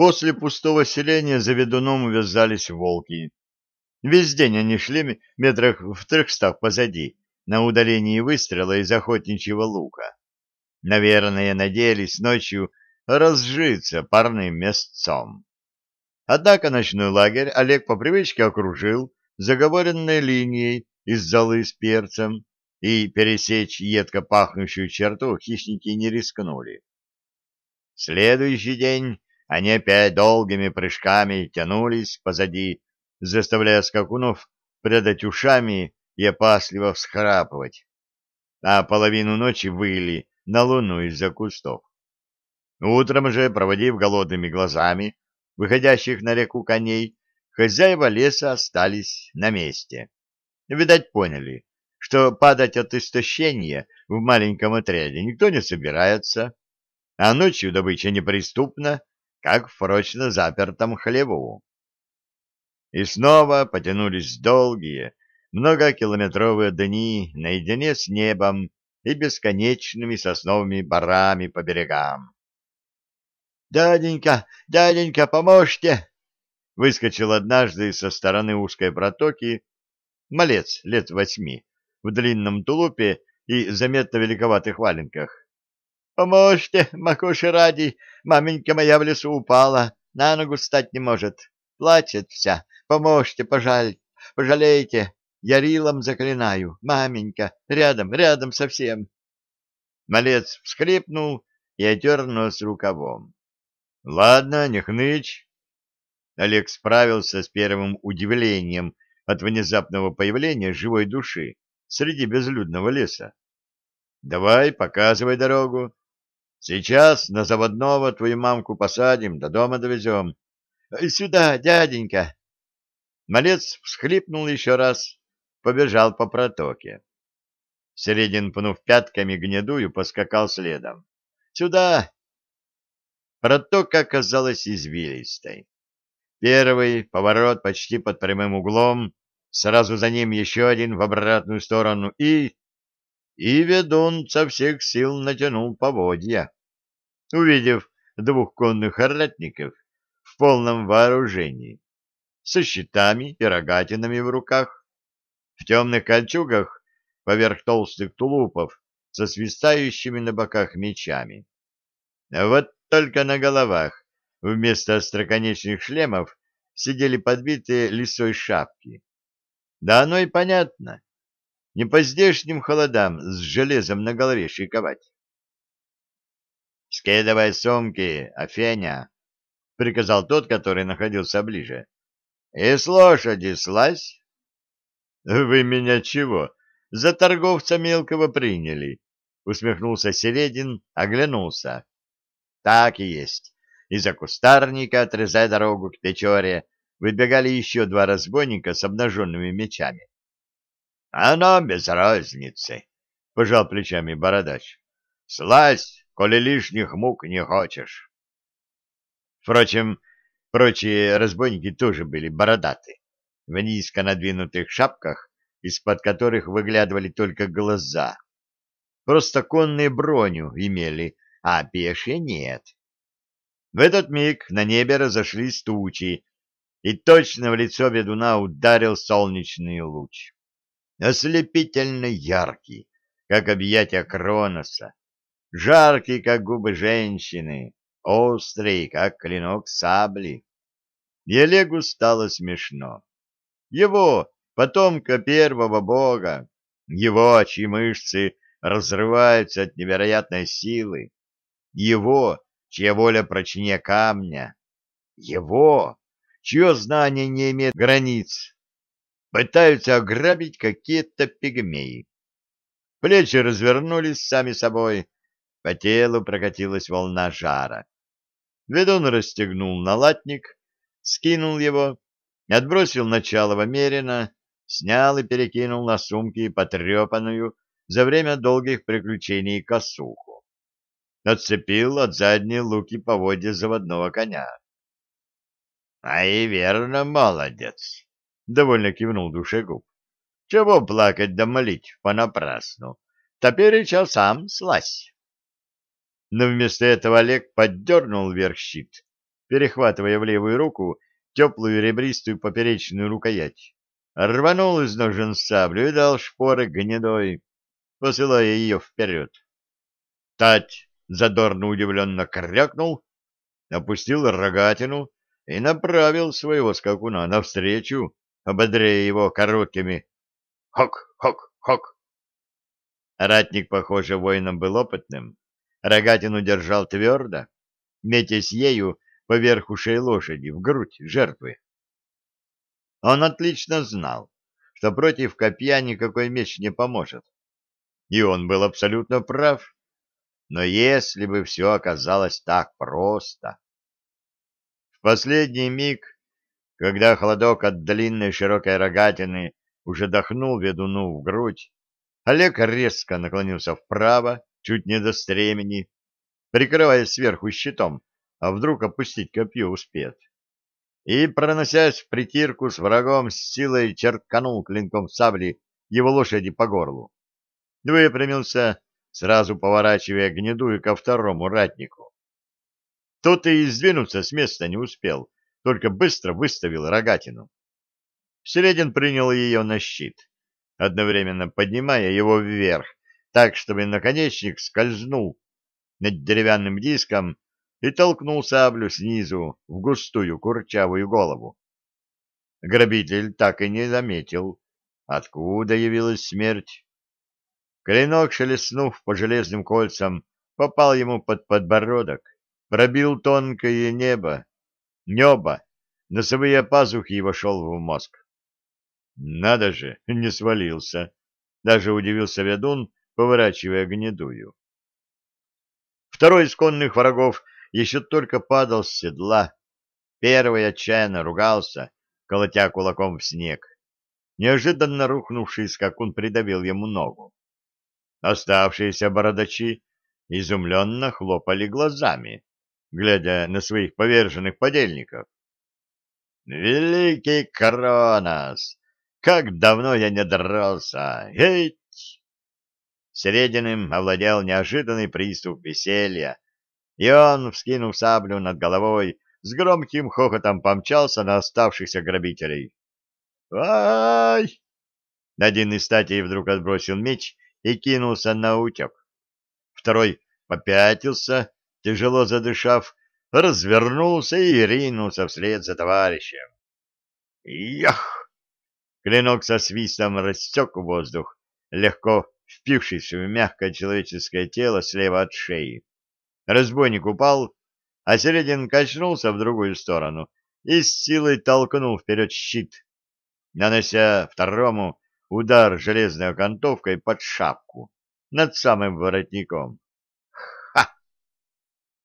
После пустого селения за ведуном увязались волки. Весь день они шли метрах в трехстах позади, на удалении выстрела из охотничьего лука. Наверное, надеялись ночью разжиться парным мясцом. Однако ночной лагерь Олег по привычке окружил заговоренной линией из золы с перцем, и пересечь едко пахнущую черту хищники не рискнули. Следующий день они опять долгими прыжками тянулись позади, заставляя скакунов предать ушами и опасливо всхрапывать, а половину ночи выли на луну из-за кустов. Утром же, проводив голодными глазами выходящих на реку коней, хозяева леса остались на месте. Видать, поняли, что падать от истощения в маленьком отряде никто не собирается, а ночью добыча неприступна, как в прочно запертом хлеву. И снова потянулись долгие, многокилометровые дни наедине с небом и бесконечными сосновыми барами по берегам. «Дяденька, дяденька, поможете!» Выскочил однажды со стороны узкой протоки малец лет восьми в длинном тулупе и заметно великоватых валенках. «Поможете, макуши ради, маменька моя в лесу упала, на ногу встать не может, плачет вся, поможете, пожаль, пожалейте, я рилом заклинаю, маменька, рядом, рядом совсем». Малец всхлипнул и отер нос рукавом. — Ладно, не хнычь. Олег справился с первым удивлением от внезапного появления живой души среди безлюдного леса. — Давай, показывай дорогу. Сейчас на заводного твою мамку посадим, до дома довезем. — Сюда, дяденька! Малец всхлипнул еще раз, побежал по протоке. Середин, пнув пятками гнедую, поскакал следом. — Сюда! Протока оказалась извилистой. Первый поворот почти под прямым углом, сразу за ним еще один в обратную сторону и... И ведун со всех сил натянул поводья. Увидев двух конных ратников в полном вооружении, со щитами и рогатинами в руках, в темных кольчугах поверх толстых тулупов со свистающими на боках мечами. Вот только на головах вместо остроконечных шлемов сидели подбитые лисой шапки. Да оно и понятно. Не по здешним холодам с железом на голове шиковать. — Скидывай сумки, Афеня, — приказал тот, который находился ближе. — И с лошади слазь. — Вы меня чего, за торговца мелкого приняли? — усмехнулся Середин, оглянулся. Так и есть. Из-за кустарника, отрезая дорогу к Печоре, выбегали еще два разбойника с обнаженными мечами. — А нам без разницы, — пожал плечами бородач. — Слазь, коли лишних мук не хочешь. Впрочем, прочие разбойники тоже были бородаты, в низко надвинутых шапках, из-под которых выглядывали только глаза. Просто конные броню имели, а пешие нет. В этот миг на небе разошлись тучи, и точно в лицо ведуна ударил солнечный луч. Ослепительно яркий, как объятия Кроноса, жаркий, как губы женщины, острый, как клинок сабли. И Олегу стало смешно. Его, потомка первого бога, его, чьи мышцы разрываются от невероятной силы, его, чья воля прочнее камня, его, чье знание не имеет границ, пытаются ограбить какие-то пигмеи. Плечи развернулись сами собой, по телу прокатилась волна жара. Ведун расстегнул налатник, скинул его, отбросил начало мерено, снял и перекинул на сумки потрепанную за время долгих приключений косуху отцепил от задней луки поводья заводного коня. — А и верно, молодец! — довольно кивнул душегуб. — Чего плакать да молить понапрасну? Теперь сам слазь. Но вместо этого Олег поддернул вверх щит, перехватывая в левую руку теплую ребристую поперечную рукоять. Рванул из ножен саблю и дал шпоры гнедой, посылая ее вперед. Тать задорно удивленно крякнул, опустил рогатину и направил своего скакуна навстречу, ободряя его короткими «Хок! Хок! Хок!». Ратник, похоже, воином был опытным, рогатину держал твердо, метясь ею поверх ушей лошади в грудь жертвы. Он отлично знал, что против копья никакой меч не поможет. И он был абсолютно прав. Но если бы все оказалось так просто... В последний миг, когда холодок от длинной широкой рогатины уже дохнул ведуну в грудь, Олег резко наклонился вправо, чуть не до стремени, прикрываясь сверху щитом, а вдруг опустить копье успеет. И, проносясь в притирку с врагом, с силой черканул клинком сабли его лошади по горлу. Выпрямился, сразу поворачивая гнедую ко второму ратнику. Тот и сдвинуться с места не успел, только быстро выставил рогатину. Середин принял ее на щит, одновременно поднимая его вверх, так, чтобы наконечник скользнул над деревянным диском и толкнул саблю снизу в густую курчавую голову. Грабитель так и не заметил, откуда явилась смерть. Клинок, шелестнув по железным кольцам, попал ему под подбородок, пробил тонкое небо, небо, носовые пазухи и вошел в мозг. Надо же, не свалился. Даже удивился ведун, поворачивая гнедую. Второй из конных врагов еще только падал с седла. Первый отчаянно ругался, колотя кулаком в снег. Неожиданно рухнувший скакун придавил ему ногу. Оставшиеся бородачи изумленно хлопали глазами, глядя на своих поверженных подельников. «Великий Кронос! Как давно я не дрался! Эй, Серединым овладел неожиданный приступ веселья, и он, вскинув саблю над головой, с громким хохотом помчался на оставшихся грабителей. «Ай!» Один из статей вдруг отбросил меч и кинулся на утек. Второй попятился, тяжело задышав, развернулся и ринулся вслед за товарищем. «Ях!» Клинок со свистом рассек воздух, легко впившись в мягкое человеческое тело слева от шеи. Разбойник упал, а Середин качнулся в другую сторону и с силой толкнул вперед щит, нанося второму удар железной окантовкой под шапку над самым воротником.